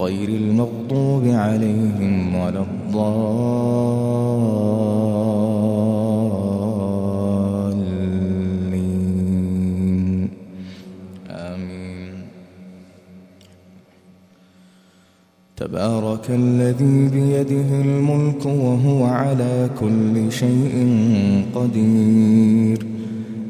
غير المغضوب عليهم ولا الضالين. آمين. تبارك الذي بيده الملك وهو على كل شيء قدير.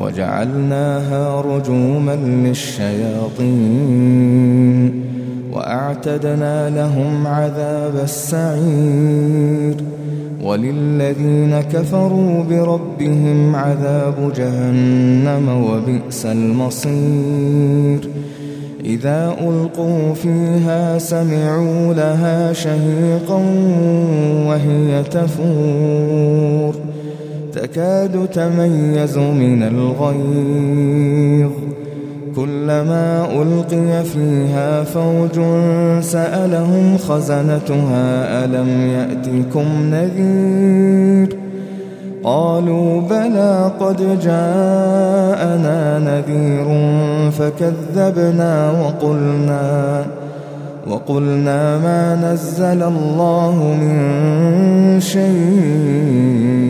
وجعلناها رجوما للشياطين وأعتدنا لهم عذاب السعير وللذين كفروا بربهم عذاب جهنم وبئس المصير إذا ألقوا فيها سمعوا لها شهيقا وهي تفور تكاد تميز من الغيظ. كلما ألقي فيها فوج سألهم خزنتها ألم يأتكم نذير؟ قالوا بلى قد جاءنا نذير فكذبنا وقلنا وقلنا ما نزل الله من شيء.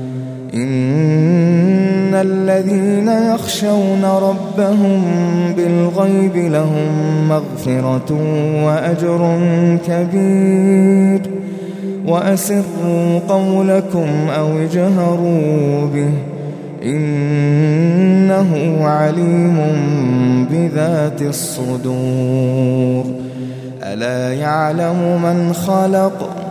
إن الذين يخشون ربهم بالغيب لهم مغفرة وأجر كبير. وأسروا قولكم أو اجهروا به. إنه عليم بذات الصدور. ألا يعلم من خلق؟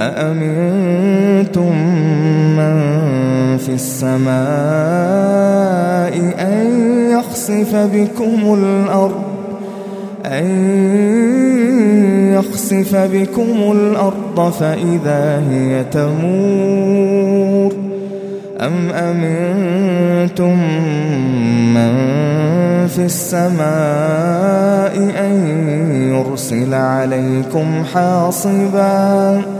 أأمنتم من في السماء أن يخسف بكم الأرض أن يخسف بكم الأرض فإذا هي تمور أم أمنتم من في السماء أن يرسل عليكم حاصباً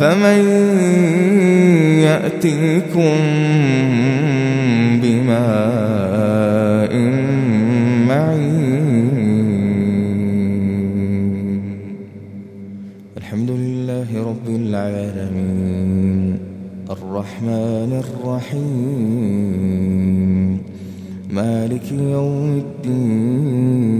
فمن يأتيكم بماء معين. الحمد لله رب العالمين. الرحمن الرحيم. مالك يوم الدين.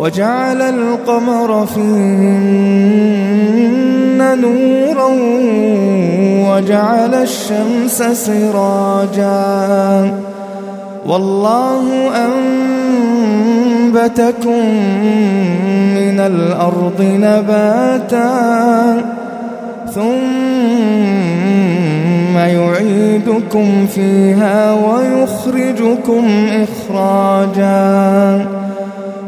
وجعل القمر فيهن نورا وجعل الشمس سراجا. والله أنبتكم من الأرض نباتا ثم يعيدكم فيها ويخرجكم إخراجا.